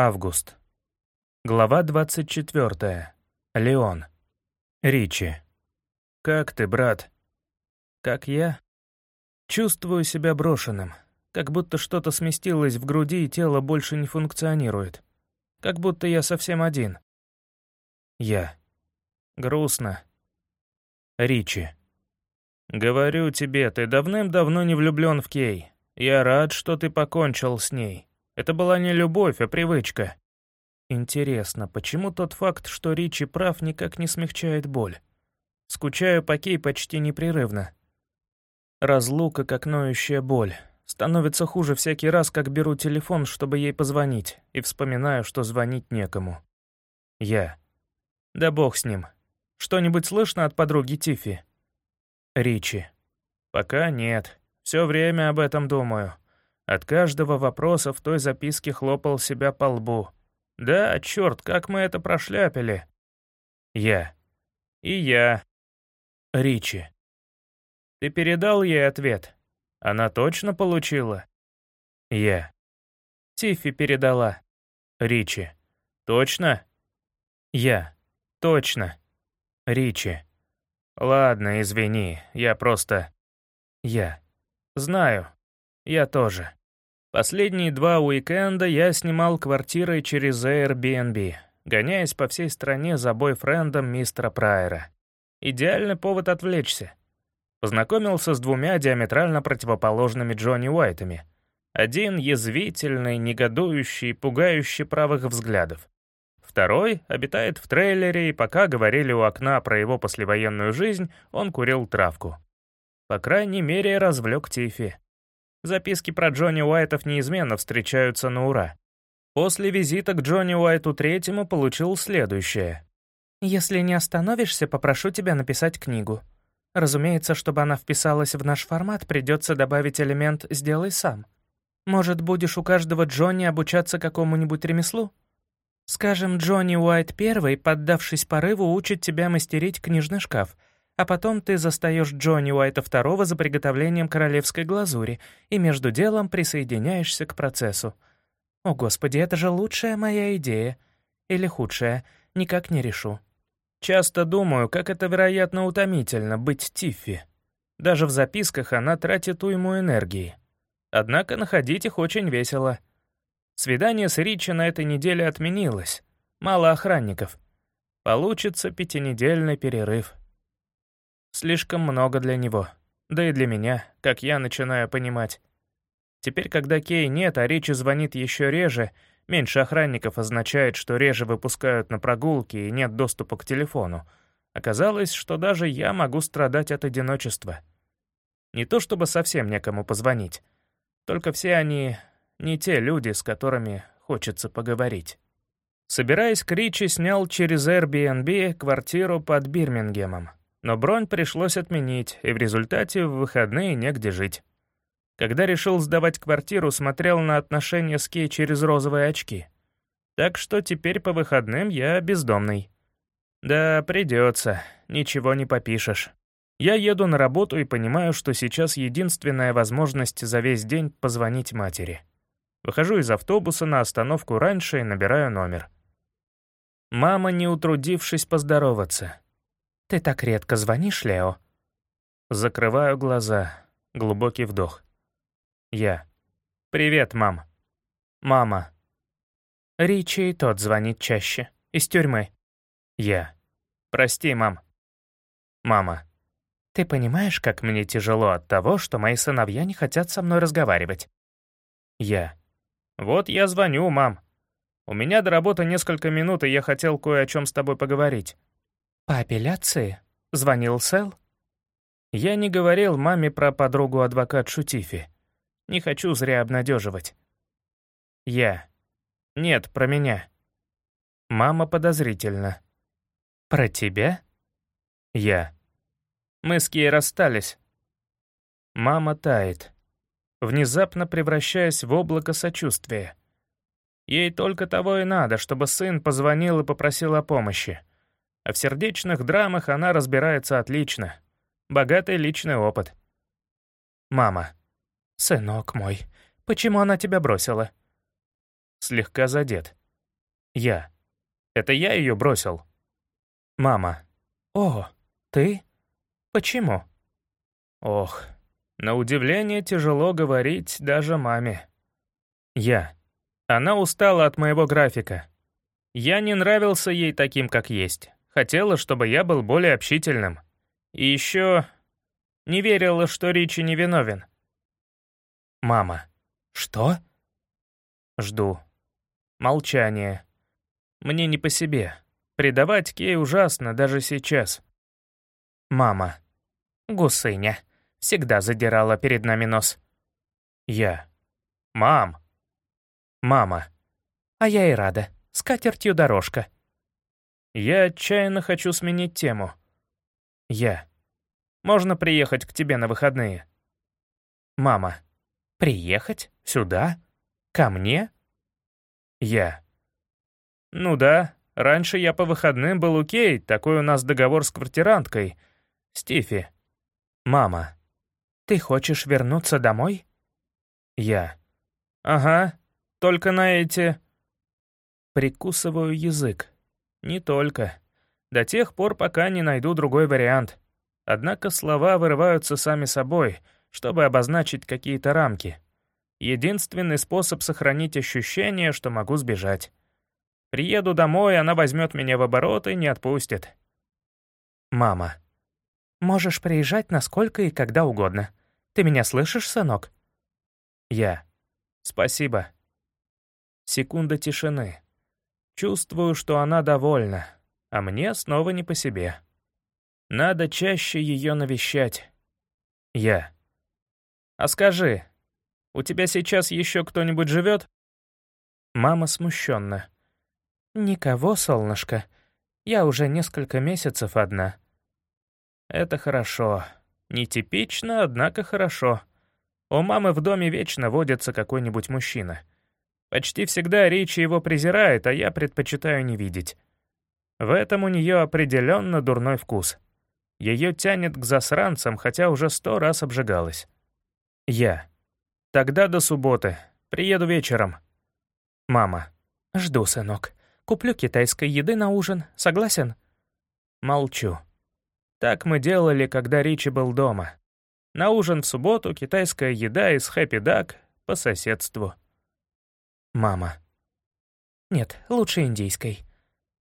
Август. Глава 24. Леон. Ричи. «Как ты, брат?» «Как я?» Чувствую себя брошенным, как будто что-то сместилось в груди и тело больше не функционирует. Как будто я совсем один. Я. Грустно. Ричи. «Говорю тебе, ты давным-давно не влюблен в Кей. Я рад, что ты покончил с ней. Это была не любовь, а привычка. Интересно, почему тот факт, что Ричи прав, никак не смягчает боль? Скучаю по Кей почти непрерывно. Разлука, как ноющая боль. Становится хуже всякий раз, как беру телефон, чтобы ей позвонить, и вспоминаю, что звонить некому. Я. Да бог с ним. Что-нибудь слышно от подруги Тифи? Ричи. Пока нет. Все время об этом думаю. От каждого вопроса в той записке хлопал себя по лбу. «Да, черт, как мы это прошляпили!» Я. И я. Ричи. Ты передал ей ответ? Она точно получила? Я. Тиффи передала. Ричи. Точно? Я. Точно. Ричи. Ладно, извини, я просто... Я. Знаю. Я тоже. Последние два уикенда я снимал квартиры через Airbnb, гоняясь по всей стране за бойфрендом мистера Прайера. Идеальный повод отвлечься. Познакомился с двумя диаметрально противоположными Джонни Уайтами. Один язвительный, негодующий, пугающий правых взглядов. Второй обитает в трейлере, и пока говорили у окна про его послевоенную жизнь, он курил травку. По крайней мере, развлек Тифи. Записки про Джонни Уайтов неизменно встречаются на ура. После визита к Джонни Уайту третьему получил следующее. «Если не остановишься, попрошу тебя написать книгу. Разумеется, чтобы она вписалась в наш формат, придется добавить элемент «сделай сам». Может, будешь у каждого Джонни обучаться какому-нибудь ремеслу? Скажем, Джонни Уайт первый, поддавшись порыву, учит тебя мастерить книжный шкаф — а потом ты застаешь Джонни Уайта II за приготовлением королевской глазури и между делом присоединяешься к процессу. О, Господи, это же лучшая моя идея. Или худшая, никак не решу. Часто думаю, как это, вероятно, утомительно быть Тиффи. Даже в записках она тратит уйму энергии. Однако находить их очень весело. Свидание с Ричи на этой неделе отменилось. Мало охранников. Получится пятинедельный перерыв. Слишком много для него. Да и для меня, как я начинаю понимать. Теперь, когда Кей нет, а Ричи звонит еще реже, меньше охранников означает, что реже выпускают на прогулки и нет доступа к телефону. Оказалось, что даже я могу страдать от одиночества. Не то чтобы совсем некому позвонить. Только все они не те люди, с которыми хочется поговорить. Собираясь к Ричи, снял через Airbnb квартиру под Бирмингемом. Но бронь пришлось отменить, и в результате в выходные негде жить. Когда решил сдавать квартиру, смотрел на отношения с Кей через розовые очки. Так что теперь по выходным я бездомный. Да, придется, ничего не попишешь. Я еду на работу и понимаю, что сейчас единственная возможность за весь день позвонить матери. Выхожу из автобуса на остановку раньше и набираю номер. Мама, не утрудившись поздороваться, «Ты так редко звонишь, Лео?» Закрываю глаза. Глубокий вдох. Я. «Привет, мам». «Мама». Ричи и тот звонит чаще. Из тюрьмы. Я. «Прости, мам». Мама. «Ты понимаешь, как мне тяжело от того, что мои сыновья не хотят со мной разговаривать?» Я. «Вот я звоню, мам. У меня до работы несколько минут, и я хотел кое о чем с тобой поговорить. «По апелляции? Звонил Сэл?» Я не говорил маме про подругу-адвокат Шутифи. Не хочу зря обнадеживать. Я. Нет, про меня. Мама подозрительно. Про тебя? Я. Мы с Кей расстались. Мама тает, внезапно превращаясь в облако сочувствия. Ей только того и надо, чтобы сын позвонил и попросил о помощи. А в сердечных драмах она разбирается отлично. Богатый личный опыт. Мама. «Сынок мой, почему она тебя бросила?» Слегка задет. Я. Это я ее бросил. Мама. О, ты? Почему? Ох, на удивление тяжело говорить даже маме. Я. Она устала от моего графика. Я не нравился ей таким, как есть. Хотела, чтобы я был более общительным. И еще не верила, что Ричи невиновен. Мама. Что? Жду. Молчание. Мне не по себе. Предавать Кей ужасно даже сейчас. Мама. Гусыня. Всегда задирала перед нами нос. Я. Мам. Мама. А я и рада. С катертью дорожка. Я отчаянно хочу сменить тему. Я. Можно приехать к тебе на выходные? Мама. Приехать? Сюда? Ко мне? Я. Ну да, раньше я по выходным был у Кейт, такой у нас договор с квартиранткой. Стифи. Мама. Ты хочешь вернуться домой? Я. Ага, только на эти... Прикусываю язык. Не только. До тех пор, пока не найду другой вариант. Однако слова вырываются сами собой, чтобы обозначить какие-то рамки. Единственный способ сохранить ощущение, что могу сбежать. Приеду домой, она возьмет меня в оборот и не отпустит. Мама. Можешь приезжать насколько и когда угодно. Ты меня слышишь, сынок? Я. Спасибо. Секунда тишины. Чувствую, что она довольна, а мне снова не по себе. Надо чаще ее навещать. Я. А скажи, у тебя сейчас еще кто-нибудь живет? Мама смущенно. Никого, солнышко. Я уже несколько месяцев одна. Это хорошо. Нетипично, однако хорошо. У мамы в доме вечно водится какой-нибудь мужчина. Почти всегда Ричи его презирает, а я предпочитаю не видеть. В этом у нее определенно дурной вкус. Ее тянет к засранцам, хотя уже сто раз обжигалась. Я. Тогда до субботы. Приеду вечером. Мама. Жду, сынок. Куплю китайской еды на ужин. Согласен? Молчу. Так мы делали, когда Ричи был дома. На ужин в субботу китайская еда из Хэппи Дак по соседству. Мама. Нет, лучше индийской.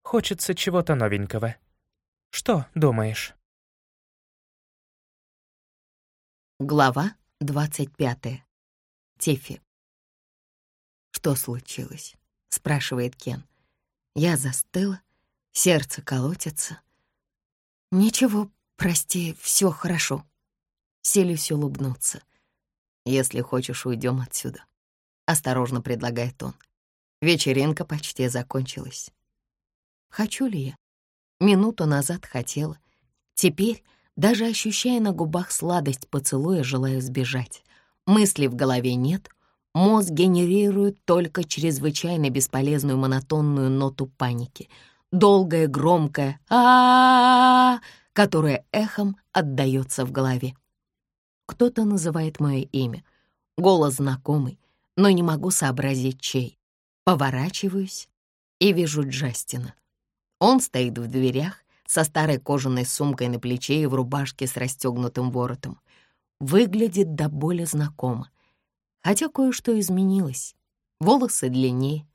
Хочется чего-то новенького. Что думаешь? Глава 25. Тефи. «Что случилось?» — спрашивает Кен. Я застыла, сердце колотится. «Ничего, прости, все хорошо». Селюсь улыбнуться. «Если хочешь, уйдем отсюда», — осторожно предлагает он. Вечеринка почти закончилась. Хочу ли я? Минуту назад хотела. Теперь даже ощущая на губах сладость поцелуя, желаю сбежать. Мыслей в голове нет, мозг генерирует только чрезвычайно бесполезную монотонную ноту паники. Долгая, громкая а, которая эхом отдаётся в голове. Кто-то называет мое имя. Голос знакомый, но не могу сообразить, чей. Поворачиваюсь и вижу Джастина. Он стоит в дверях, со старой кожаной сумкой на плече и в рубашке с расстегнутым воротом. Выглядит до боли знакомо. Хотя кое-что изменилось. Волосы длиннее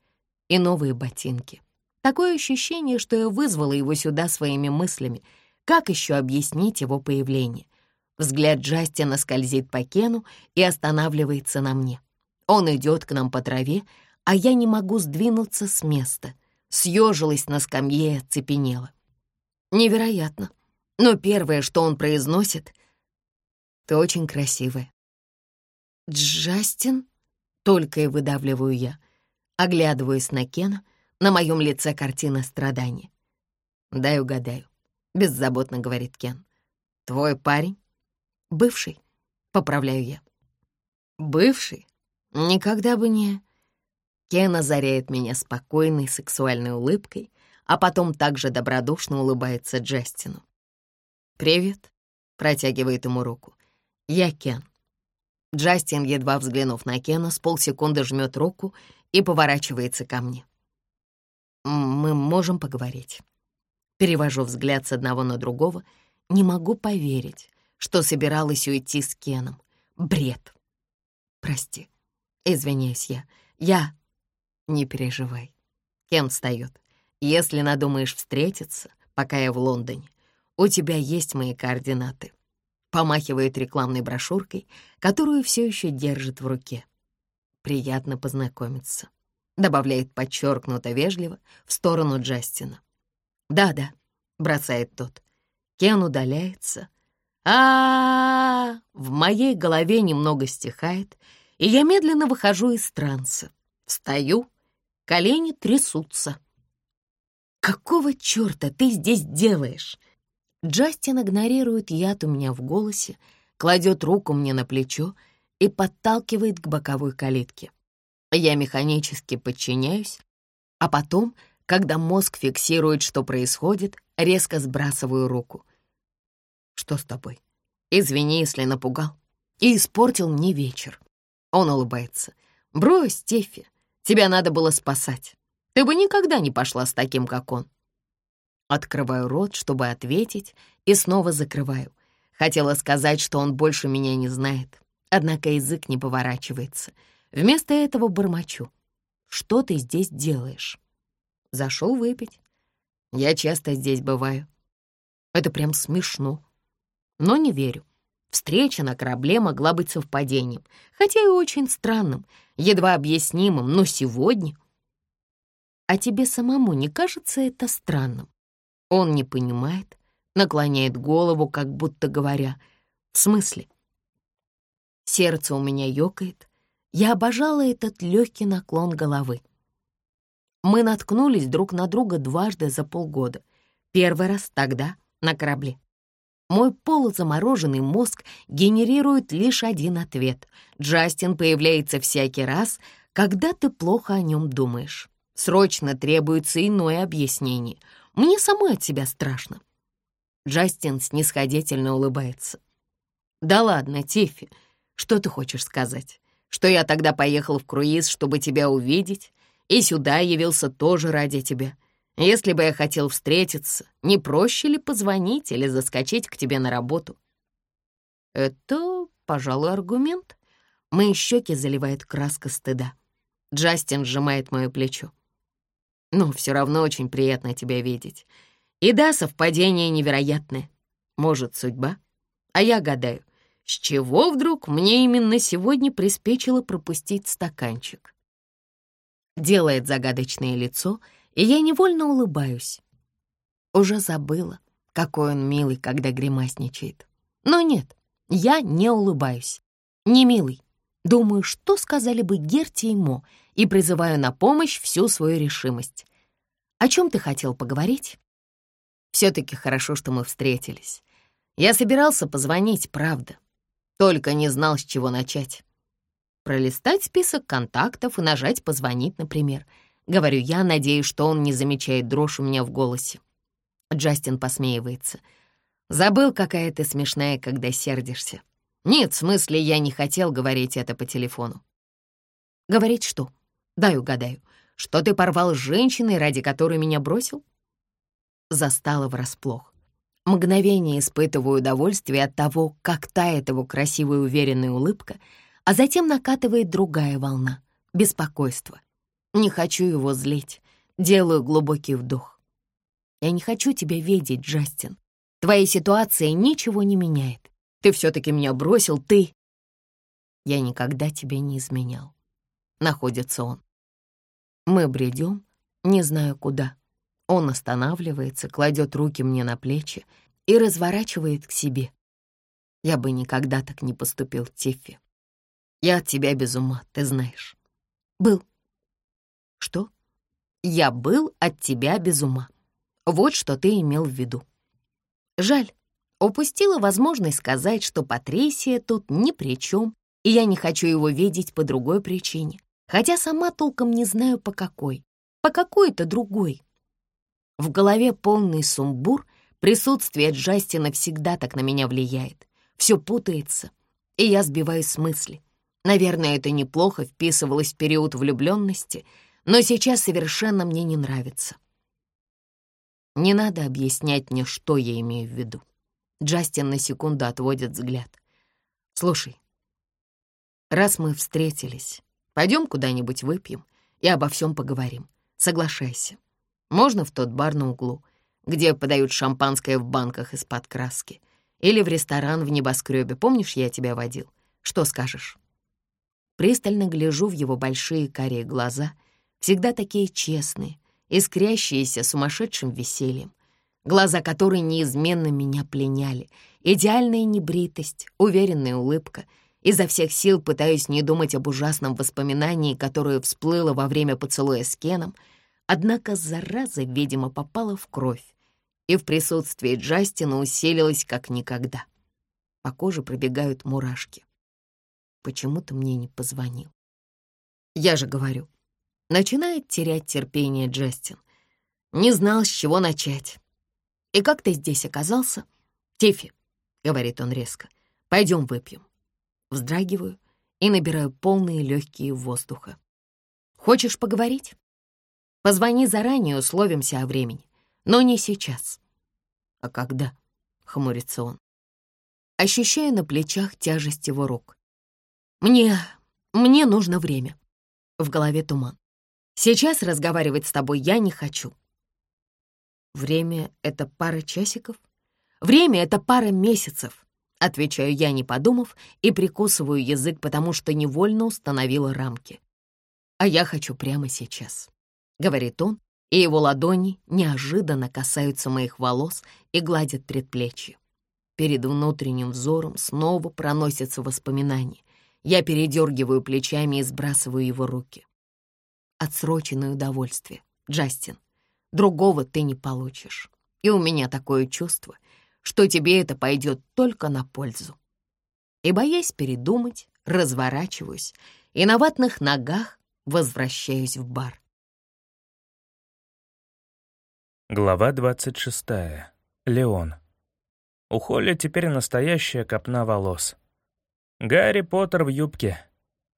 и новые ботинки. Такое ощущение, что я вызвала его сюда своими мыслями. Как еще объяснить его появление? Взгляд Джастина скользит по Кену и останавливается на мне. Он идет к нам по траве, а я не могу сдвинуться с места. Съежилась на скамье и оцепенела. Невероятно. Но первое, что он произносит, «Ты очень красивая». «Джастин?» — только и выдавливаю я, оглядываясь на Кена, на моем лице картина страдания. «Дай угадаю», — беззаботно говорит Кен. «Твой парень?» «Бывший», — поправляю я. «Бывший? Никогда бы не...» Кен озаряет меня спокойной сексуальной улыбкой, а потом также добродушно улыбается Джастину. «Привет», — протягивает ему руку. «Я Кен». Джастин, едва взглянув на Кена, с полсекунды жмет руку и поворачивается ко мне. Мы можем поговорить. Перевожу взгляд с одного на другого. Не могу поверить, что собиралась уйти с Кеном. Бред. Прости. Извиняюсь я. Я... Не переживай. Кен встает. Если надумаешь встретиться, пока я в Лондоне, у тебя есть мои координаты. Помахивает рекламной брошюркой, которую все еще держит в руке. Приятно познакомиться. Добавляет подчеркнуто вежливо в сторону Джастина. «Да-да», — бросает тот. Кен удаляется. а, -а, -а В моей голове немного стихает, и я медленно выхожу из транса. Встаю, колени трясутся. «Какого черта ты здесь делаешь?» Джастин игнорирует яд у меня в голосе, кладет руку мне на плечо и подталкивает к боковой калитке. Я механически подчиняюсь, а потом, когда мозг фиксирует, что происходит, резко сбрасываю руку. «Что с тобой? Извини, если напугал и испортил мне вечер». Он улыбается. «Брось, Тефи, тебя надо было спасать. Ты бы никогда не пошла с таким, как он». Открываю рот, чтобы ответить, и снова закрываю. Хотела сказать, что он больше меня не знает, однако язык не поворачивается. Вместо этого бормочу. «Что ты здесь делаешь?» «Зашел выпить. Я часто здесь бываю. Это прям смешно. Но не верю. Встреча на корабле могла быть совпадением, хотя и очень странным, едва объяснимым, но сегодня... А тебе самому не кажется это странным? Он не понимает, наклоняет голову, как будто говоря, «В смысле?» Сердце у меня ёкает. Я обожала этот легкий наклон головы. Мы наткнулись друг на друга дважды за полгода. Первый раз тогда, на корабле. Мой полузамороженный мозг генерирует лишь один ответ. Джастин появляется всякий раз, когда ты плохо о нем думаешь. Срочно требуется иное объяснение. Мне самой от себя страшно. Джастин снисходительно улыбается. «Да ладно, Тиффи, что ты хочешь сказать? Что я тогда поехал в круиз, чтобы тебя увидеть, и сюда явился тоже ради тебя? Если бы я хотел встретиться, не проще ли позвонить или заскочить к тебе на работу? Это, пожалуй, аргумент. Мои щеки заливает краска стыда. Джастин сжимает мое плечо. Но все равно очень приятно тебя видеть. И да, совпадение невероятное. Может, судьба? А я гадаю, с чего вдруг мне именно сегодня приспичило пропустить стаканчик? Делает загадочное лицо — и я невольно улыбаюсь. Уже забыла, какой он милый, когда гримасничает. Но нет, я не улыбаюсь. Не милый. Думаю, что сказали бы Герти и Мо, и призываю на помощь всю свою решимость. О чем ты хотел поговорить? Все-таки хорошо, что мы встретились. Я собирался позвонить, правда. Только не знал, с чего начать. Пролистать список контактов и нажать «позвонить», например — Говорю я, надеюсь, что он не замечает дрожь у меня в голосе. Джастин посмеивается. «Забыл, какая ты смешная, когда сердишься. Нет, в смысле, я не хотел говорить это по телефону». «Говорить что? Дай угадаю. Что ты порвал с женщиной, ради которой меня бросил?» Застала врасплох. Мгновение испытываю удовольствие от того, как тает его красивая уверенная улыбка, а затем накатывает другая волна — беспокойство — не хочу его злить. Делаю глубокий вдох. Я не хочу тебя видеть, Джастин. Твоя ситуация ничего не меняет. Ты все-таки меня бросил, ты... Я никогда тебя не изменял. Находится он. Мы бредем, не знаю куда. Он останавливается, кладет руки мне на плечи и разворачивает к себе. Я бы никогда так не поступил, Тиффи. Я от тебя без ума, ты знаешь. Был. Что? Я был от тебя без ума. Вот что ты имел в виду. Жаль, упустила возможность сказать, что Патрисия тут ни при чем, и я не хочу его видеть по другой причине, хотя сама толком не знаю по какой, по какой-то другой. В голове полный сумбур, присутствие Джастина всегда так на меня влияет. Все путается, и я сбиваюсь с мысли. Наверное, это неплохо вписывалось в период влюбленности — но сейчас совершенно мне не нравится. Не надо объяснять мне, что я имею в виду. Джастин на секунду отводит взгляд. Слушай, раз мы встретились, пойдем куда-нибудь выпьем и обо всем поговорим. Соглашайся. Можно в тот бар на углу, где подают шампанское в банках из-под краски. Или в ресторан в небоскребе. Помнишь, я тебя водил? Что скажешь? Пристально гляжу в его большие карие глаза, всегда такие честные, искрящиеся сумасшедшим весельем. Глаза, которые неизменно меня пленяли. Идеальная небритость, уверенная улыбка. Изо всех сил пытаюсь не думать об ужасном воспоминании, которое всплыло во время поцелуя с Кеном. Однако зараза, видимо, попала в кровь и в присутствии Джастина усилилась как никогда. По коже пробегают мурашки. Почему ты мне не позвонил? Я же говорю, начинает терять терпение Джастин. Не знал, с чего начать. И как ты здесь оказался? Тифи, говорит он резко, пойдем выпьем. Вздрагиваю и набираю полные легкие воздуха. Хочешь поговорить? Позвони заранее, условимся о времени. Но не сейчас. А когда? Хмурится он. Ощущаю на плечах тяжесть его рук. Мне... мне нужно время. В голове туман. Сейчас разговаривать с тобой я не хочу. Время — это пара часиков? Время — это пара месяцев. Отвечаю я, не подумав, и прикусываю язык, потому что невольно установила рамки. А я хочу прямо сейчас. — говорит он, и его ладони неожиданно касаются моих волос и гладят предплечье. Перед внутренним взором снова проносятся воспоминания. Я передергиваю плечами и сбрасываю его руки. Отсроченное удовольствие, Джастин. Другого ты не получишь. И у меня такое чувство, что тебе это пойдет только на пользу. И, боясь передумать, разворачиваюсь и на ватных ногах возвращаюсь в бар. Глава 26. Леон. У Холли теперь настоящая копна волос. Гарри Поттер в юбке.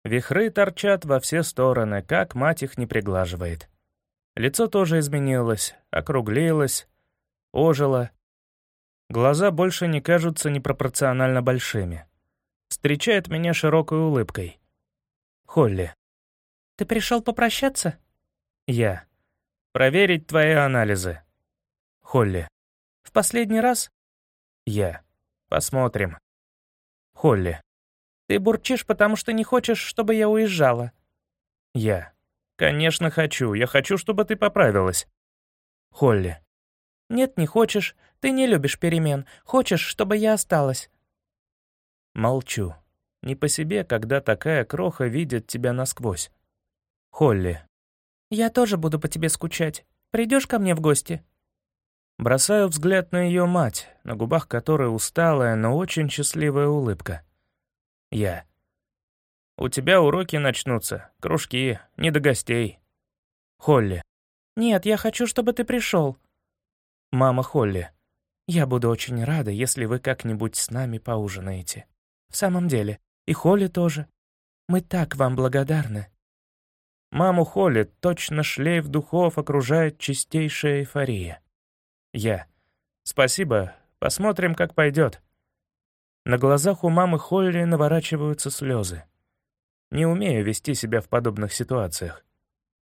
Вихры торчат во все стороны, как мать их не приглаживает. Лицо тоже изменилось, округлилось, ожило. Глаза больше не кажутся непропорционально большими. Встречает меня широкой улыбкой. Холли. «Ты пришел попрощаться?» Я. «Проверить твои анализы». Холли. «В последний раз?» Я. «Посмотрим». Холли. «Ты бурчишь, потому что не хочешь, чтобы я уезжала?» Я. «Конечно хочу. Я хочу, чтобы ты поправилась». Холли. «Нет, не хочешь. Ты не любишь перемен. Хочешь, чтобы я осталась?» Молчу. Не по себе, когда такая кроха видит тебя насквозь. Холли. «Я тоже буду по тебе скучать. Придешь ко мне в гости?» Бросаю взгляд на ее мать, на губах которой усталая, но очень счастливая улыбка. Я. «У тебя уроки начнутся, кружки, не до гостей». Холли. «Нет, я хочу, чтобы ты пришел». Мама Холли. «Я буду очень рада, если вы как-нибудь с нами поужинаете. В самом деле, и Холли тоже. Мы так вам благодарны». Маму Холли точно шлейф духов окружает чистейшая эйфория. Я. «Спасибо. Посмотрим, как пойдет». На глазах у мамы Холли наворачиваются слезы. Не умею вести себя в подобных ситуациях.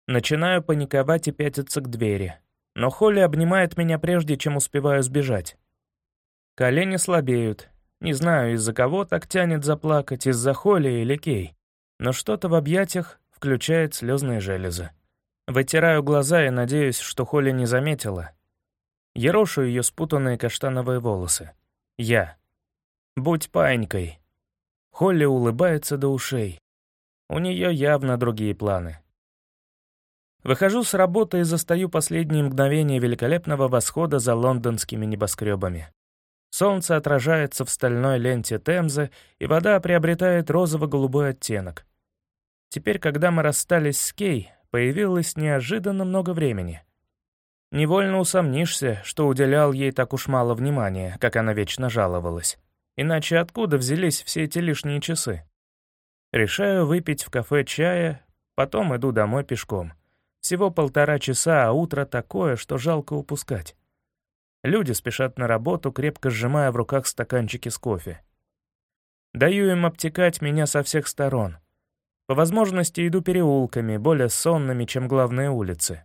Начинаю паниковать и пятиться к двери. Но Холли обнимает меня прежде, чем успеваю сбежать. Колени слабеют. Не знаю, из-за кого так тянет заплакать, из-за Холли или Кей. Но что-то в объятиях включает слезные железы. Вытираю глаза и надеюсь, что Холли не заметила, Ерошу ее спутанные каштановые волосы. Я. Будь паинькой. Холли улыбается до ушей. У нее явно другие планы. Выхожу с работы и застаю последние мгновения великолепного восхода за лондонскими небоскребами. Солнце отражается в стальной ленте Темзы, и вода приобретает розово-голубой оттенок. Теперь, когда мы расстались с Кей, появилось неожиданно много времени. Невольно усомнишься, что уделял ей так уж мало внимания, как она вечно жаловалась. Иначе откуда взялись все эти лишние часы? Решаю выпить в кафе чая, потом иду домой пешком. Всего полтора часа, а утро такое, что жалко упускать. Люди спешат на работу, крепко сжимая в руках стаканчики с кофе. Даю им обтекать меня со всех сторон. По возможности иду переулками, более сонными, чем главные улицы.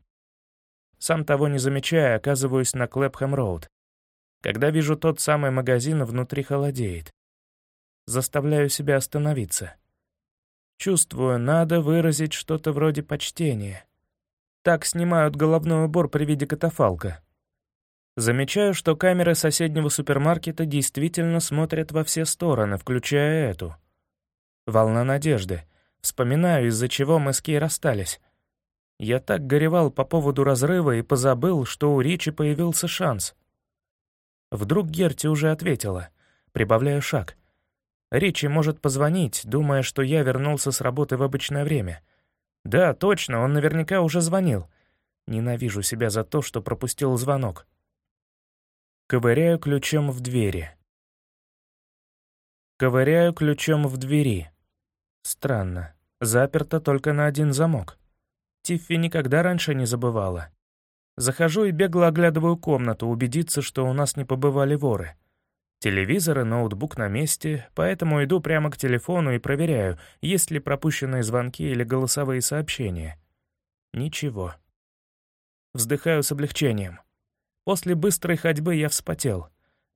Сам того не замечая, оказываюсь на Клэпхэм-роуд. Когда вижу тот самый магазин, внутри холодеет. Заставляю себя остановиться. Чувствую, надо выразить что-то вроде почтения. Так снимают головной убор при виде катафалка. Замечаю, что камеры соседнего супермаркета действительно смотрят во все стороны, включая эту. Волна надежды. Вспоминаю, из-за чего мы с Кей расстались. Я так горевал по поводу разрыва и позабыл, что у Ричи появился шанс. Вдруг Герти уже ответила. Прибавляю шаг. Ричи может позвонить, думая, что я вернулся с работы в обычное время. Да, точно, он наверняка уже звонил. Ненавижу себя за то, что пропустил звонок. Ковыряю ключом в двери. Ковыряю ключом в двери. Странно. Заперто только на один замок. Тиффи никогда раньше не забывала. Захожу и бегло оглядываю комнату, убедиться, что у нас не побывали воры. Телевизор и ноутбук на месте, поэтому иду прямо к телефону и проверяю, есть ли пропущенные звонки или голосовые сообщения. Ничего. Вздыхаю с облегчением. После быстрой ходьбы я вспотел.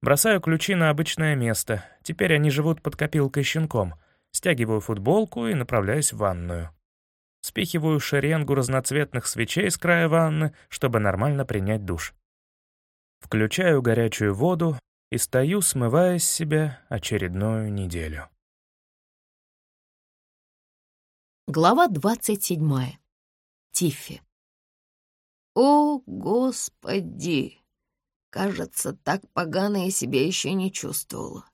Бросаю ключи на обычное место, теперь они живут под копилкой щенком. Стягиваю футболку и направляюсь в ванную спихиваю шеренгу разноцветных свечей с края ванны, чтобы нормально принять душ. Включаю горячую воду и стою, смывая с себя очередную неделю. Глава 27. Тиффи. «О, Господи! Кажется, так погано я себя еще не чувствовала.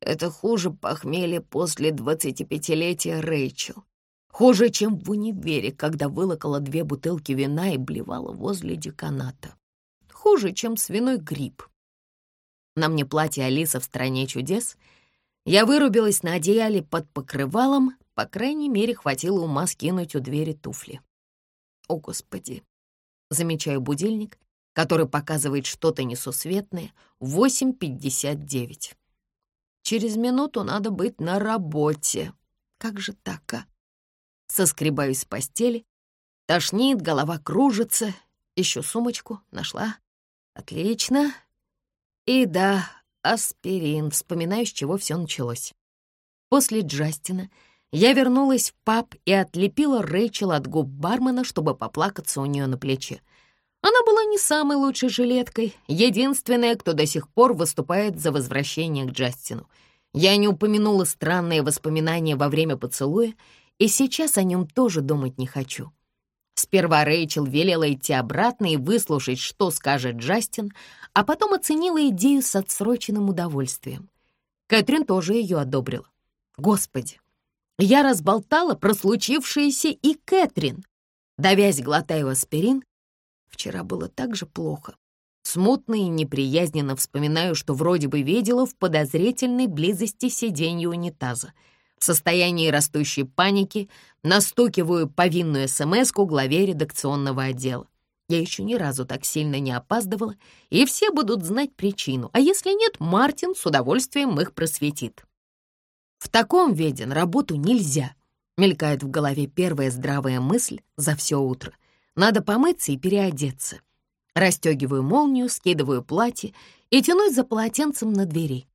Это хуже похмелья после двадцатипятилетия Рэйчел. Хуже, чем в универе, когда вылокала две бутылки вина и блевала возле деканата. Хуже, чем свиной грипп. На мне платье Алиса в «Стране чудес». Я вырубилась на одеяле под покрывалом, по крайней мере, хватило ума скинуть у двери туфли. О, Господи! Замечаю будильник, который показывает что-то несусветное, 8.59. Через минуту надо быть на работе. Как же так, а? Соскребаюсь с постели. Тошнит, голова кружится. Ищу сумочку, нашла. Отлично. И да, аспирин. Вспоминаю, с чего все началось. После Джастина я вернулась в паб и отлепила Рэйчел от губ бармена, чтобы поплакаться у нее на плече. Она была не самой лучшей жилеткой, единственная, кто до сих пор выступает за возвращение к Джастину. Я не упомянула странные воспоминания во время поцелуя и сейчас о нем тоже думать не хочу. Сперва Рэйчел велела идти обратно и выслушать, что скажет Джастин, а потом оценила идею с отсроченным удовольствием. Кэтрин тоже ее одобрила. Господи, я разболтала про случившееся и Кэтрин. Давясь, глотаю аспирин, вчера было так же плохо. Смутно и неприязненно вспоминаю, что вроде бы видела в подозрительной близости сиденья унитаза — в состоянии растущей паники настукиваю повинную СМС-ку главе редакционного отдела. Я еще ни разу так сильно не опаздывала, и все будут знать причину, а если нет, Мартин с удовольствием их просветит. В таком виде на работу нельзя, мелькает в голове первая здравая мысль за все утро. Надо помыться и переодеться. Растегиваю молнию, скидываю платье и тянусь за полотенцем на двери.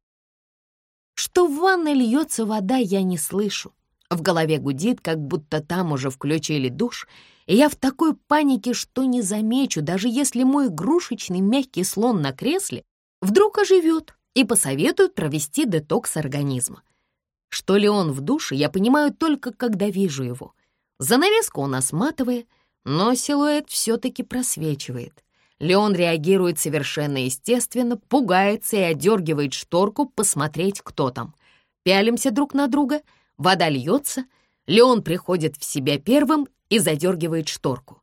Что в ванной льется вода, я не слышу. В голове гудит, как будто там уже включили душ, и я в такой панике, что не замечу, даже если мой игрушечный мягкий слон на кресле вдруг оживет и посоветует провести детокс организма. Что ли он в душе, я понимаю только, когда вижу его. Занавеска у нас матовая, но силуэт все-таки просвечивает. Леон реагирует совершенно естественно, пугается и одергивает шторку посмотреть, кто там. Пялимся друг на друга, вода льется, Леон приходит в себя первым и задергивает шторку.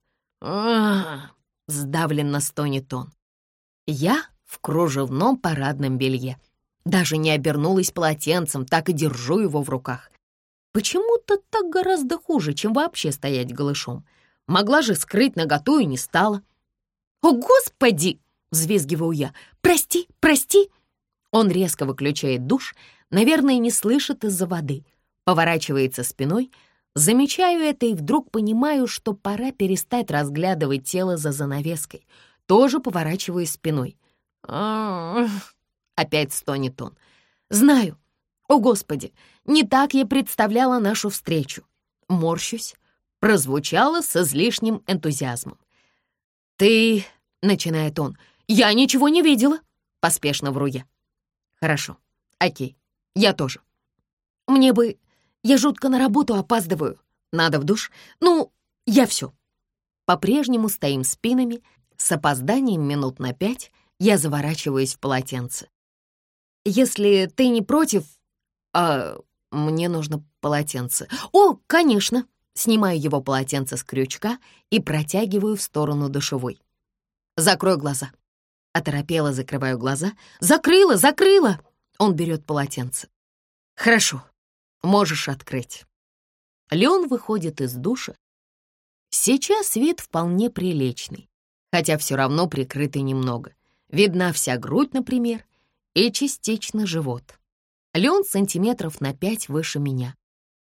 сдавленно стонет он. Я в кружевном парадном белье. Даже не обернулась полотенцем, так и держу его в руках. Почему-то так гораздо хуже, чем вообще стоять голышом. Могла же скрыть наготу и не стала. «О, Господи!» — взвизгиваю я. «Прости, прости!» Он резко выключает душ, наверное, не слышит из-за воды. Поворачивается спиной. Замечаю это и вдруг понимаю, что пора перестать разглядывать тело за занавеской. Тоже поворачиваю спиной. Опять стонет он. «Знаю. О, Господи, не так я представляла нашу встречу». Морщусь. Прозвучало с излишним энтузиазмом. «Ты...» — начинает он. «Я ничего не видела!» — поспешно вру я. «Хорошо. Окей. Я тоже. Мне бы... Я жутко на работу опаздываю. Надо в душ. Ну, я все. По-прежнему стоим спинами. С опозданием минут на пять я заворачиваюсь в полотенце. Если ты не против... А мне нужно полотенце. О, конечно. Снимаю его полотенце с крючка и протягиваю в сторону душевой. Закрой глаза. Оторопела, закрываю глаза. Закрыла, закрыла! Он берет полотенце. Хорошо, можешь открыть. Леон выходит из душа. Сейчас вид вполне приличный, хотя все равно прикрытый немного. Видна вся грудь, например, и частично живот. Леон сантиметров на пять выше меня.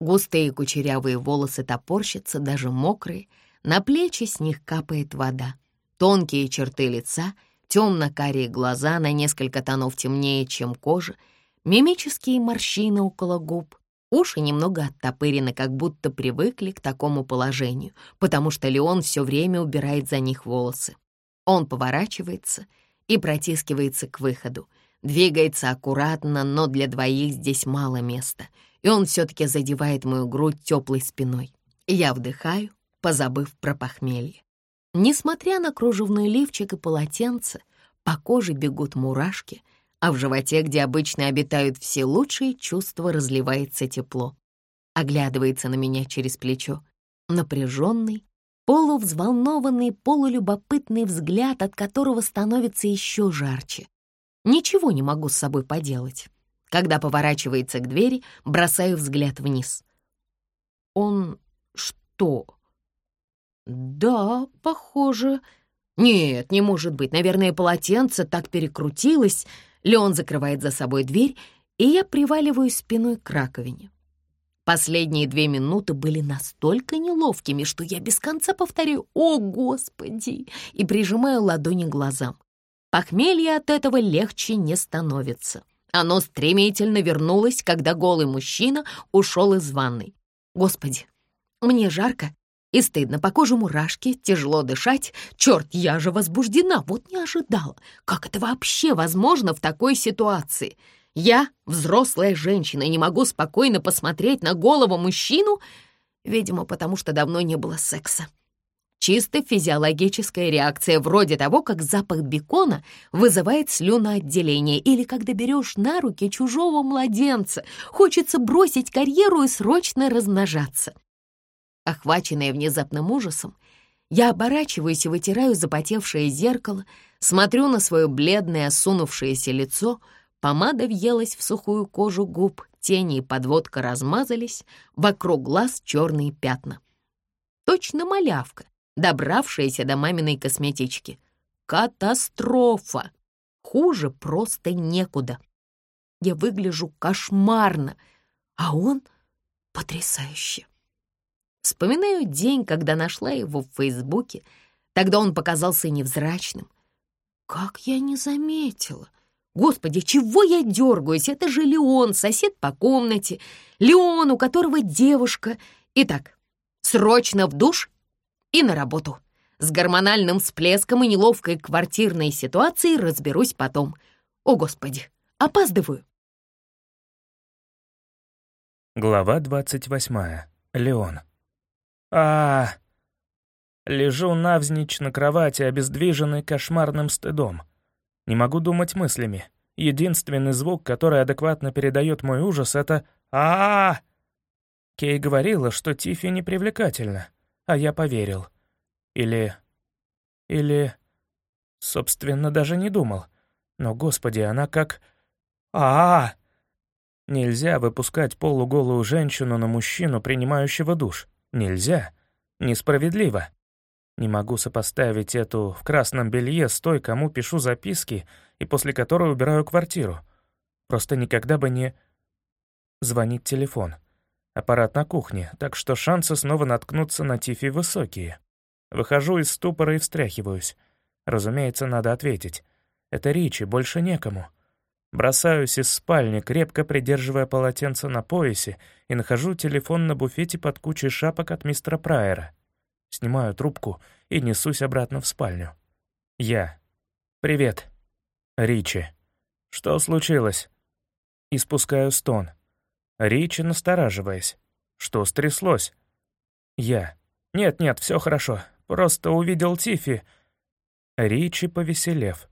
Густые кучерявые волосы топорщатся, даже мокрые. На плечи с них капает вода. Тонкие черты лица, темно-карие глаза на несколько тонов темнее, чем кожа, мимические морщины около губ, уши немного оттопырены, как будто привыкли к такому положению, потому что Леон все время убирает за них волосы. Он поворачивается и протискивается к выходу, двигается аккуратно, но для двоих здесь мало места, и он все-таки задевает мою грудь теплой спиной. Я вдыхаю, позабыв про похмелье. Несмотря на кружевной лифчик и полотенце, по коже бегут мурашки, а в животе, где обычно обитают все лучшие чувства, разливается тепло. Оглядывается на меня через плечо. Напряженный, полувзволнованный, полулюбопытный взгляд, от которого становится еще жарче. Ничего не могу с собой поделать. Когда поворачивается к двери, бросаю взгляд вниз. Он что, «Да, похоже». «Нет, не может быть. Наверное, полотенце так перекрутилось». Леон закрывает за собой дверь, и я приваливаюсь спиной к раковине. Последние две минуты были настолько неловкими, что я без конца повторяю «О, Господи!» и прижимаю ладони к глазам. Похмелье от этого легче не становится. Оно стремительно вернулось, когда голый мужчина ушел из ванной. Господи, мне жарко, и стыдно, по коже мурашки, тяжело дышать. Черт, я же возбуждена, вот не ожидала. Как это вообще возможно в такой ситуации? Я, взрослая женщина, не могу спокойно посмотреть на голову мужчину? Видимо, потому что давно не было секса. Чисто физиологическая реакция, вроде того, как запах бекона вызывает слюноотделение, или когда берешь на руки чужого младенца, хочется бросить карьеру и срочно размножаться. Охваченная внезапным ужасом, я оборачиваюсь и вытираю запотевшее зеркало, смотрю на свое бледное, осунувшееся лицо, помада въелась в сухую кожу губ, тени и подводка размазались, вокруг глаз черные пятна. Точно малявка, добравшаяся до маминой косметички. Катастрофа! Хуже просто некуда. Я выгляжу кошмарно, а он потрясающе. Вспоминаю день, когда нашла его в Фейсбуке. Тогда он показался невзрачным. Как я не заметила! Господи, чего я дергаюсь? Это же Леон, сосед по комнате. Леон, у которого девушка. Итак, срочно в душ и на работу. С гормональным всплеском и неловкой квартирной ситуацией разберусь потом. О, Господи, опаздываю. Глава двадцать восьмая. Леон а Лежу навзничь на кровати, обездвиженный кошмарным стыдом. Не могу думать мыслями. Единственный звук, который адекватно передает мой ужас, это а, -а, -а Кей говорила, что Тифи непривлекательна, а я поверил. Или... Или... Собственно, даже не думал. Но, господи, она как... а а, -а! Нельзя выпускать полуголую женщину на мужчину, принимающего душ. Нельзя. Несправедливо. Не могу сопоставить эту в красном белье с той, кому пишу записки и после которой убираю квартиру. Просто никогда бы не... Звонит телефон. Аппарат на кухне, так что шансы снова наткнуться на Тифи высокие. Выхожу из ступора и встряхиваюсь. Разумеется, надо ответить. Это Ричи, больше некому. Бросаюсь из спальни, крепко придерживая полотенце на поясе, и нахожу телефон на буфете под кучей шапок от мистера Прайера. Снимаю трубку и несусь обратно в спальню. Я. «Привет». Ричи. «Что случилось?» И спускаю стон. Ричи, настораживаясь. «Что стряслось?» Я. «Нет-нет, все хорошо. Просто увидел Тифи». Ричи, повеселев.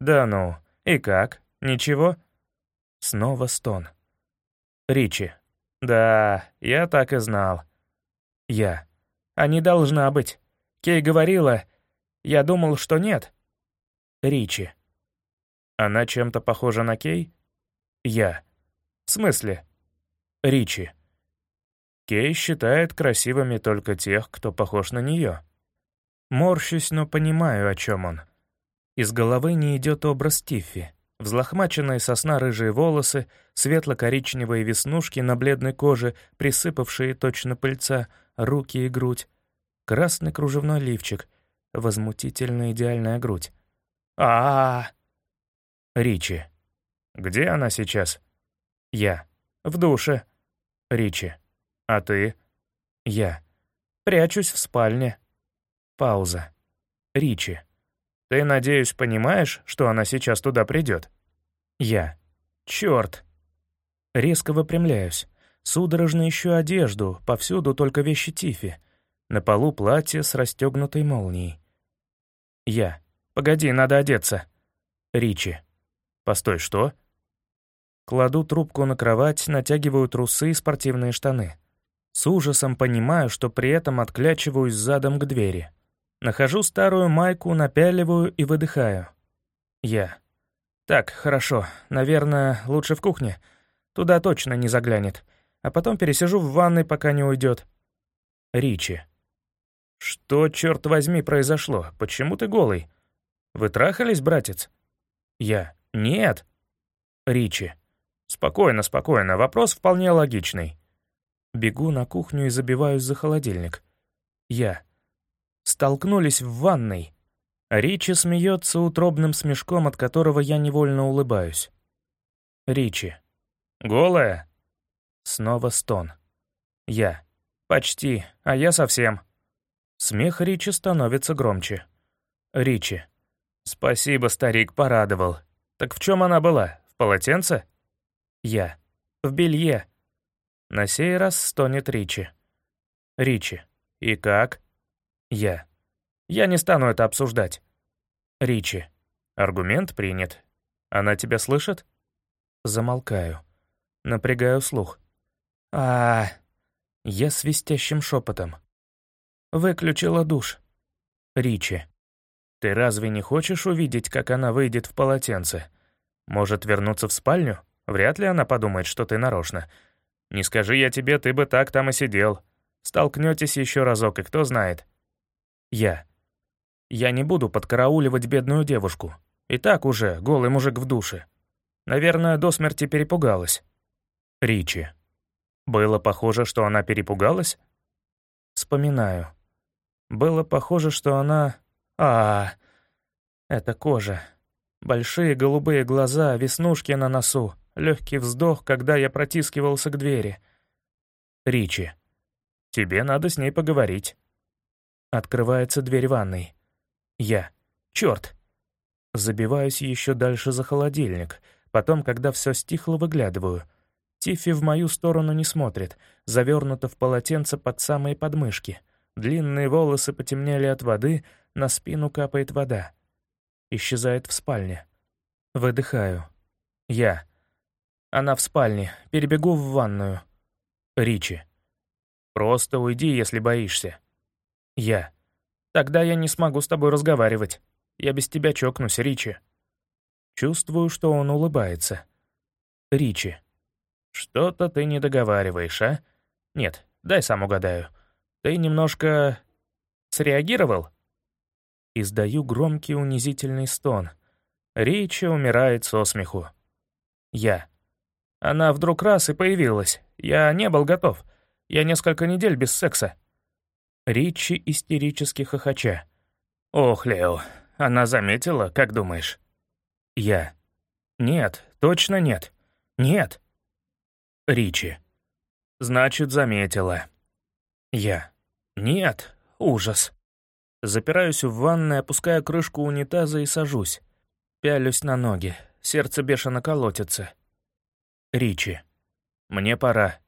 «Да ну, и как? Ничего?» Снова стон. Ричи. «Да, я так и знал». Я. «А не должна быть. Кей говорила. Я думал, что нет». Ричи. «Она чем-то похожа на Кей?» Я. «В смысле?» Ричи. Кей считает красивыми только тех, кто похож на нее. Морщусь, но понимаю, о чем он. Из головы не идет образ Тиффи. Взлохмаченные сосна рыжие волосы, светло-коричневые веснушки на бледной коже, присыпавшие точно пыльца, руки и грудь. Красный кружевной лифчик, возмутительно идеальная грудь. а а, Ричи. Где она сейчас? Я. В душе. Ричи. А ты? Я. Прячусь в спальне. Пауза. Ричи. Ты, надеюсь, понимаешь, что она сейчас туда придет? Я. Черт. Резко выпрямляюсь. Судорожно ищу одежду, повсюду только вещи Тифи. На полу платье с расстегнутой молнией. Я. Погоди, надо одеться. Ричи. Постой, что? Кладу трубку на кровать, натягиваю трусы и спортивные штаны. С ужасом понимаю, что при этом отклячиваюсь задом к двери. Нахожу старую майку, напяливаю и выдыхаю. Я. Так, хорошо. Наверное, лучше в кухне. Туда точно не заглянет. А потом пересижу в ванной, пока не уйдет. Ричи. Что, черт возьми, произошло? Почему ты голый? Вы трахались, братец? Я. Нет. Ричи. «Спокойно, спокойно, вопрос вполне логичный». Бегу на кухню и забиваюсь за холодильник. Я. Столкнулись в ванной. Ричи смеется утробным смешком, от которого я невольно улыбаюсь. Ричи. «Голая?» Снова стон. Я. «Почти, а я совсем». Смех Ричи становится громче. Ричи. «Спасибо, старик, порадовал. Так в чем она была? В полотенце?» Я. В белье. На сей раз стонет Ричи. Ричи. И как? Я. Я не стану это обсуждать. Ричи. Аргумент принят. Она тебя слышит? Замолкаю. Напрягаю слух. а, -а, -а. Я свистящим шепотом. Выключила душ. Ричи. Ты разве не хочешь увидеть, как она выйдет в полотенце? Может, вернуться в спальню? Вряд ли она подумает, что ты нарочно. Не скажи я тебе, ты бы так там и сидел. Столкнетесь еще разок, и кто знает. Я. Я не буду подкарауливать бедную девушку. И так уже голый мужик в душе. Наверное, до смерти перепугалась. Ричи. Было похоже, что она перепугалась? Вспоминаю. Было похоже, что она... А, это кожа. Большие голубые глаза, веснушки на носу легкий вздох, когда я протискивался к двери. «Ричи, тебе надо с ней поговорить». Открывается дверь ванной. Я. Черт! Забиваюсь еще дальше за холодильник. Потом, когда все стихло, выглядываю. Тиффи в мою сторону не смотрит, завернута в полотенце под самые подмышки. Длинные волосы потемнели от воды, на спину капает вода. Исчезает в спальне. Выдыхаю. Я. Она в спальне. Перебегу в ванную. Ричи. Просто уйди, если боишься. Я. Тогда я не смогу с тобой разговаривать. Я без тебя чокнусь, Ричи. Чувствую, что он улыбается. Ричи. Что-то ты не договариваешь, а? Нет, дай сам угадаю. Ты немножко... Среагировал? Издаю громкий унизительный стон. Ричи умирает со смеху. Я. Она вдруг раз и появилась. Я не был готов. Я несколько недель без секса. Ричи истерически хохоча. «Ох, Лео, она заметила, как думаешь?» Я. «Нет, точно нет. Нет». Ричи. «Значит, заметила». Я. «Нет, ужас». Запираюсь в ванной, опускаю крышку унитаза и сажусь. Пялюсь на ноги, сердце бешено колотится. Ричи. «Мне пора».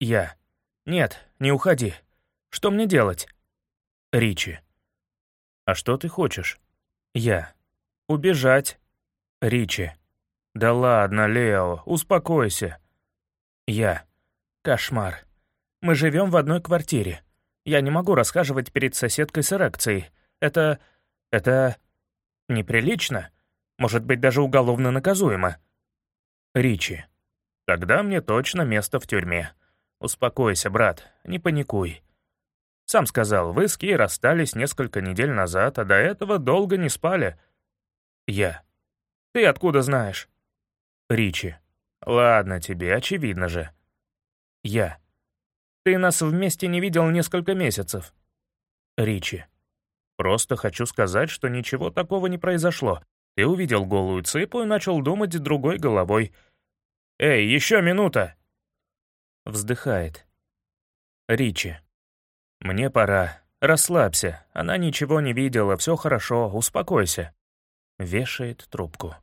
Я. «Нет, не уходи. Что мне делать?» Ричи. «А что ты хочешь?» Я. «Убежать». Ричи. «Да ладно, Лео, успокойся». Я. «Кошмар. Мы живем в одной квартире. Я не могу расхаживать перед соседкой с эрекцией. Это... это... неприлично. Может быть, даже уголовно наказуемо». Ричи. «Тогда мне точно место в тюрьме. Успокойся, брат, не паникуй. Сам сказал, вы с Кей расстались несколько недель назад, а до этого долго не спали. Я. Ты откуда знаешь? Ричи. Ладно тебе, очевидно же. Я. Ты нас вместе не видел несколько месяцев. Ричи. Просто хочу сказать, что ничего такого не произошло. Ты увидел голую цыпу и начал думать другой головой. «Эй, еще минута!» Вздыхает. Ричи. «Мне пора. Расслабься. Она ничего не видела, все хорошо, успокойся». Вешает трубку.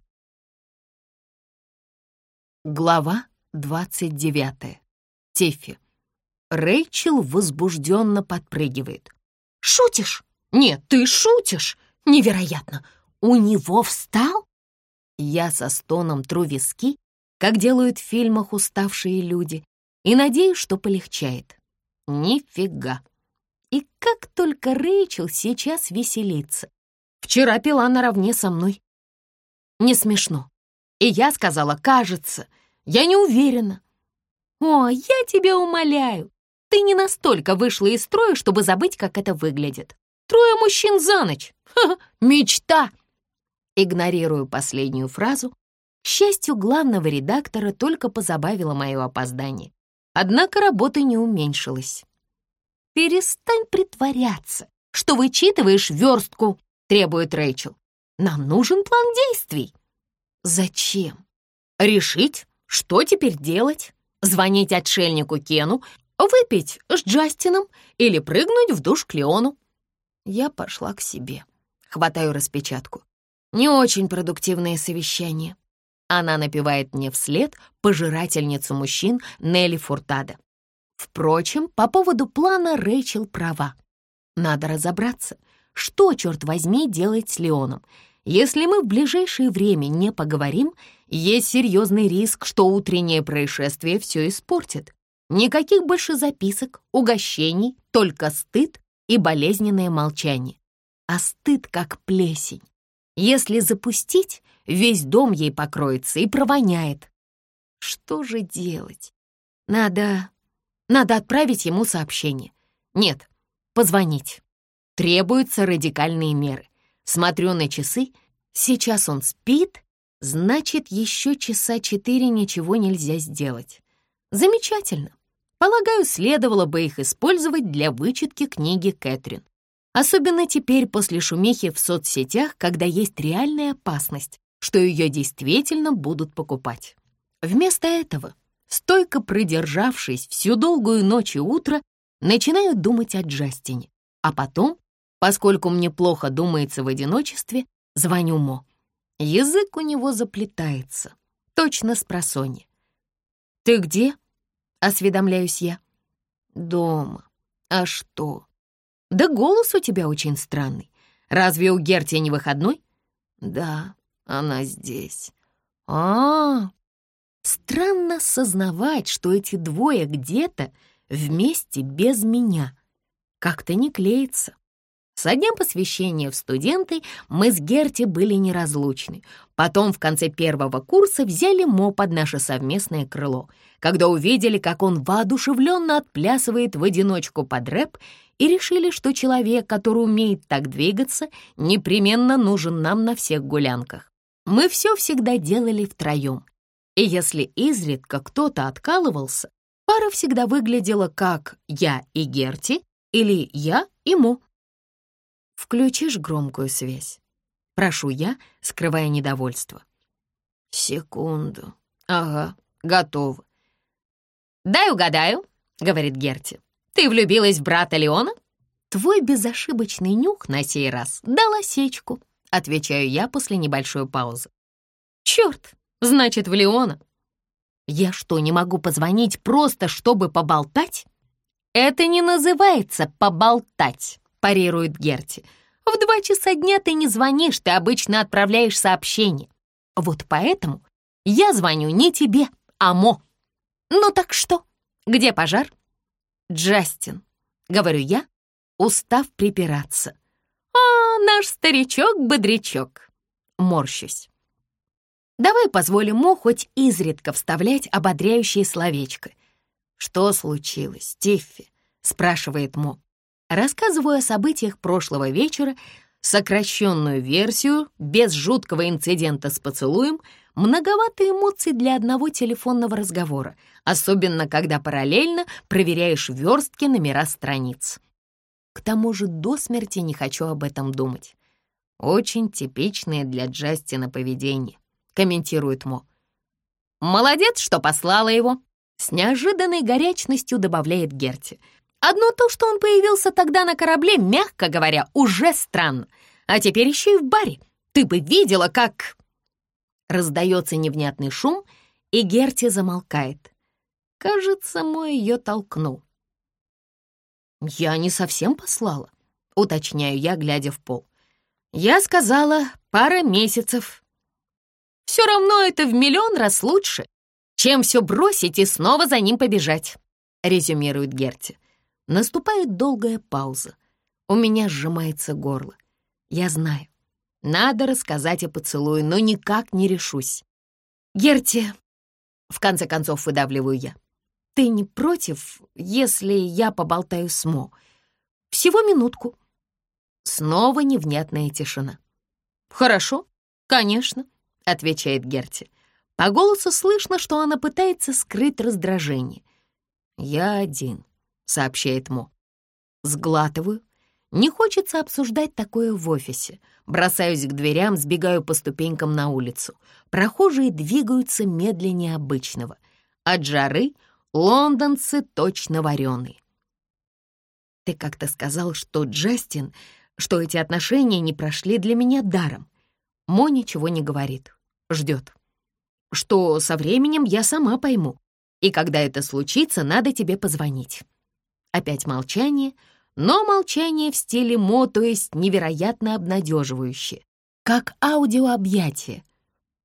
Глава 29. Тефи. Рэйчел возбужденно подпрыгивает. «Шутишь? Нет, ты шутишь! Невероятно! У него встал?» Я со стоном тру виски, как делают в фильмах уставшие люди, и надеюсь, что полегчает. Нифига. И как только Рэйчел сейчас веселится. Вчера пила наравне со мной. Не смешно. И я сказала, кажется, я не уверена. О, я тебя умоляю. Ты не настолько вышла из строя, чтобы забыть, как это выглядит. Трое мужчин за ночь. Ха -ха, мечта. Игнорирую последнюю фразу. К счастью, главного редактора только позабавило мое опоздание. Однако работа не уменьшилась. «Перестань притворяться, что вычитываешь верстку», — требует Рэйчел. «Нам нужен план действий». «Зачем?» «Решить, что теперь делать? Звонить отшельнику Кену, выпить с Джастином или прыгнуть в душ к Леону?» Я пошла к себе. Хватаю распечатку. Не очень продуктивное совещание. Она напевает мне вслед пожирательницу мужчин Нелли Фуртада. Впрочем, по поводу плана Рэйчел права. Надо разобраться, что, черт возьми, делать с Леоном. Если мы в ближайшее время не поговорим, есть серьезный риск, что утреннее происшествие все испортит. Никаких больше записок, угощений, только стыд и болезненное молчание. А стыд как плесень. Если запустить, весь дом ей покроется и провоняет. Что же делать? Надо надо отправить ему сообщение. Нет, позвонить. Требуются радикальные меры. Смотрю на часы. Сейчас он спит, значит, еще часа четыре ничего нельзя сделать. Замечательно. Полагаю, следовало бы их использовать для вычетки книги Кэтрин. Особенно теперь после шумихи в соцсетях, когда есть реальная опасность, что ее действительно будут покупать. Вместо этого стойко продержавшись всю долгую ночь и утро, начинаю думать о Джастине. А потом, поскольку мне плохо думается в одиночестве, звоню Мо. Язык у него заплетается, точно с просони. «Ты где?» — осведомляюсь я. «Дома. А что?» «Да голос у тебя очень странный. Разве у Герти не выходной?» «Да, она здесь». «А, Странно сознавать, что эти двое где-то вместе без меня. Как-то не клеится. Со дня посвящения в студенты мы с Герти были неразлучны. Потом в конце первого курса взяли Мо под наше совместное крыло, когда увидели, как он воодушевленно отплясывает в одиночку под рэп, и решили, что человек, который умеет так двигаться, непременно нужен нам на всех гулянках. Мы все всегда делали втроем. И если изредка кто-то откалывался, пара всегда выглядела как «я и Герти» или «я и Мо». Включишь громкую связь? Прошу я, скрывая недовольство. Секунду. Ага, готово. «Дай угадаю», — говорит Герти. «Ты влюбилась в брата Леона?» «Твой безошибочный нюх на сей раз дал осечку», — отвечаю я после небольшой паузы. «Черт, значит, в Леона». «Я что, не могу позвонить просто, чтобы поболтать?» «Это не называется поболтать», парирует Герти. «В два часа дня ты не звонишь, ты обычно отправляешь сообщение. Вот поэтому я звоню не тебе, а Мо. Ну так что? Где пожар?» «Джастин», — говорю я, устав припираться. «А, наш старичок-бодрячок», — морщусь. Давай позволим Мо хоть изредка вставлять ободряющее словечко. «Что случилось, Тиффи?» — спрашивает Мо. Рассказываю о событиях прошлого вечера, сокращенную версию, без жуткого инцидента с поцелуем, многовато эмоций для одного телефонного разговора, особенно когда параллельно проверяешь верстки номера страниц. К тому же до смерти не хочу об этом думать. Очень типичное для Джастина поведение, комментирует Мо. «Молодец, что послала его!» С неожиданной горячностью добавляет Герти — Одно то, что он появился тогда на корабле, мягко говоря, уже странно. А теперь еще и в баре. Ты бы видела, как...» Раздается невнятный шум, и Герти замолкает. Кажется, мой ее толкнул. «Я не совсем послала», — уточняю я, глядя в пол. «Я сказала, пара месяцев». «Все равно это в миллион раз лучше, чем все бросить и снова за ним побежать», — резюмирует Герти. Наступает долгая пауза. У меня сжимается горло. Я знаю, надо рассказать о поцелуе, но никак не решусь. Герти, в конце концов выдавливаю я, ты не против, если я поболтаю с Мо? Всего минутку. Снова невнятная тишина. «Хорошо, конечно», — отвечает Герти. По голосу слышно, что она пытается скрыть раздражение. «Я один», — сообщает Мо. Сглатываю. Не хочется обсуждать такое в офисе. Бросаюсь к дверям, сбегаю по ступенькам на улицу. Прохожие двигаются медленнее обычного. От жары лондонцы точно вареные. Ты как-то сказал, что Джастин, что эти отношения не прошли для меня даром. Мо ничего не говорит, ждет. Что со временем я сама пойму. И когда это случится, надо тебе позвонить. Опять молчание, но молчание в стиле Мо, то есть невероятно обнадеживающее, как аудиообъятие.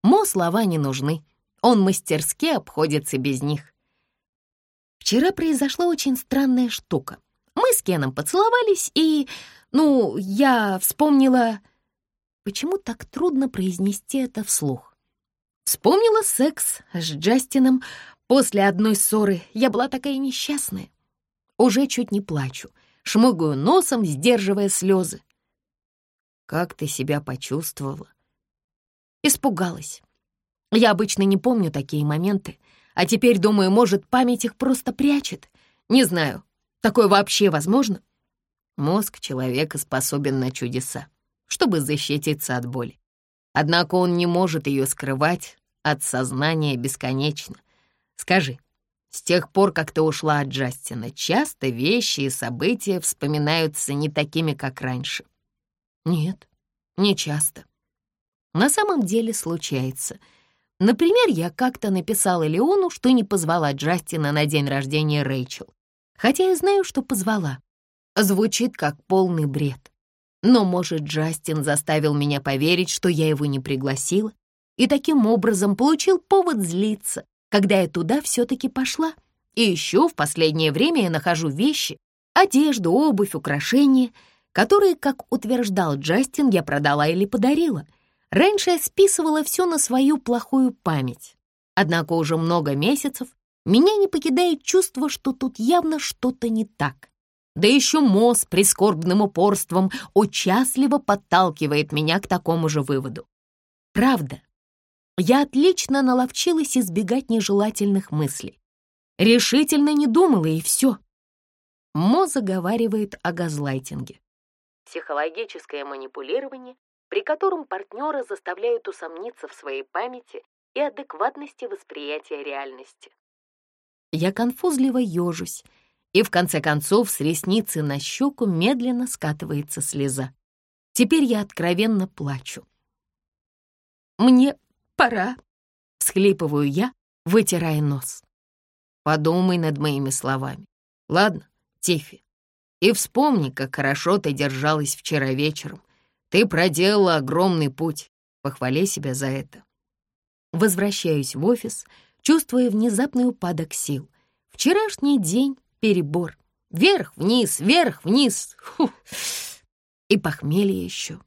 Мо слова не нужны, он мастерски обходится без них. Вчера произошла очень странная штука. Мы с Кеном поцеловались, и, ну, я вспомнила... Почему так трудно произнести это вслух? Вспомнила секс с Джастином после одной ссоры. Я была такая несчастная. Уже чуть не плачу, шмыгаю носом, сдерживая слезы. «Как ты себя почувствовала?» Испугалась. Я обычно не помню такие моменты, а теперь, думаю, может, память их просто прячет. Не знаю, такое вообще возможно? Мозг человека способен на чудеса, чтобы защититься от боли. Однако он не может ее скрывать от сознания бесконечно. Скажи, с тех пор, как ты ушла от Джастина, часто вещи и события вспоминаются не такими, как раньше. Нет, не часто. На самом деле случается. Например, я как-то написала Леону, что не позвала Джастина на день рождения Рэйчел. Хотя я знаю, что позвала. Звучит как полный бред. Но, может, Джастин заставил меня поверить, что я его не пригласила, и таким образом получил повод злиться, когда я туда все-таки пошла. И еще в последнее время я нахожу вещи, одежду, обувь, украшения, которые, как утверждал Джастин, я продала или подарила. Раньше я списывала все на свою плохую память. Однако уже много месяцев меня не покидает чувство, что тут явно что-то не так. Да еще мозг прискорбным упорством участливо подталкивает меня к такому же выводу. Правда, я отлично наловчилась избегать нежелательных мыслей. Решительно не думала, и все. Мо заговаривает о газлайтинге. Психологическое манипулирование, при котором партнера заставляют усомниться в своей памяти и адекватности восприятия реальности. Я конфузливо ежусь, и в конце концов с ресницы на щеку медленно скатывается слеза. Теперь я откровенно плачу. «Мне пора», — всхлипываю я, вытирая нос. Подумай над моими словами. Ладно, Тифи, и вспомни, как хорошо ты держалась вчера вечером. Ты проделала огромный путь. Похвали себя за это. Возвращаюсь в офис, чувствуя внезапный упадок сил. Вчерашний день — перебор. Вверх-вниз, вверх-вниз. И похмелье еще.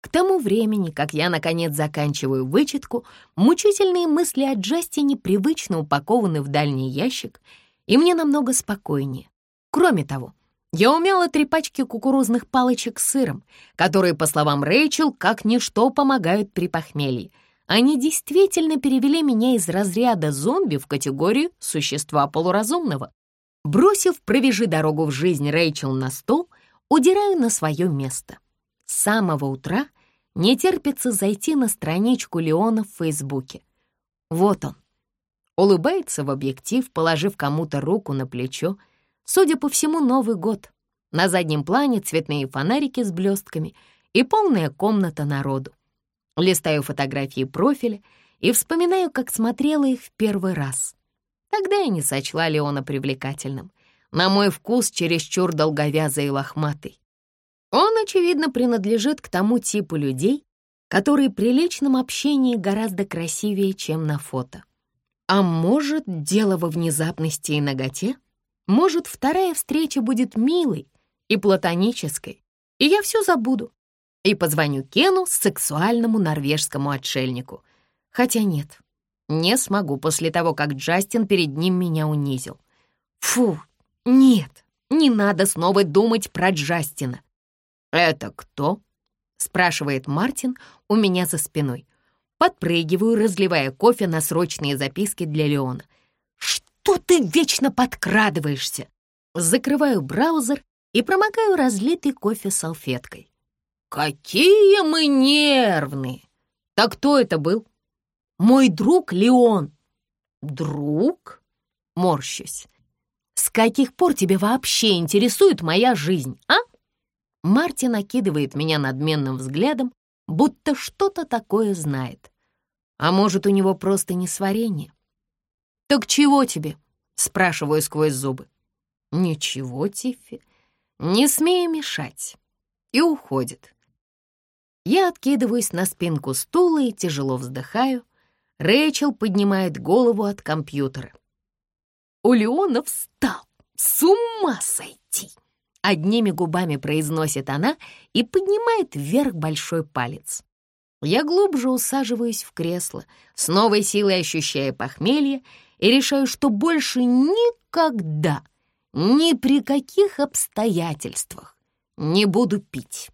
К тому времени, как я, наконец, заканчиваю вычетку, мучительные мысли о Джастине привычно упакованы в дальний ящик, и мне намного спокойнее. Кроме того, я умела три пачки кукурузных палочек с сыром, которые, по словам Рэйчел, как ничто помогают при похмелье. Они действительно перевели меня из разряда зомби в категорию существа полуразумного. Бросив «Провяжи дорогу в жизнь» Рэйчел на стол, удираю на свое место. С самого утра не терпится зайти на страничку Леона в Фейсбуке. Вот он. Улыбается в объектив, положив кому-то руку на плечо. Судя по всему, Новый год. На заднем плане цветные фонарики с блестками и полная комната народу. Листаю фотографии профиля и вспоминаю, как смотрела их в первый раз. Тогда я не сочла Леона привлекательным. На мой вкус чересчур долговязый и лохматый. Он, очевидно, принадлежит к тому типу людей, которые при личном общении гораздо красивее, чем на фото. А может, дело во внезапности и ноготе? Может, вторая встреча будет милой и платонической, и я все забуду и позвоню Кену, сексуальному норвежскому отшельнику. Хотя нет, не смогу после того, как Джастин перед ним меня унизил. Фу, нет, не надо снова думать про Джастина. «Это кто?» — спрашивает Мартин у меня за спиной. Подпрыгиваю, разливая кофе на срочные записки для Леона. «Что ты вечно подкрадываешься?» Закрываю браузер и промокаю разлитый кофе салфеткой. «Какие мы нервные!» «Так кто это был?» «Мой друг Леон». «Друг?» Морщусь. «С каких пор тебе вообще интересует моя жизнь, а?» Мартин накидывает меня надменным взглядом, будто что-то такое знает. А может, у него просто несварение? «Так чего тебе?» — спрашиваю сквозь зубы. «Ничего, Тиффи, не смею мешать». И уходит. Я откидываюсь на спинку стула и тяжело вздыхаю. Рэйчел поднимает голову от компьютера. У Леона встал! С ума сойти! Одними губами произносит она и поднимает вверх большой палец. Я глубже усаживаюсь в кресло, с новой силой ощущая похмелье, и решаю, что больше никогда, ни при каких обстоятельствах не буду пить.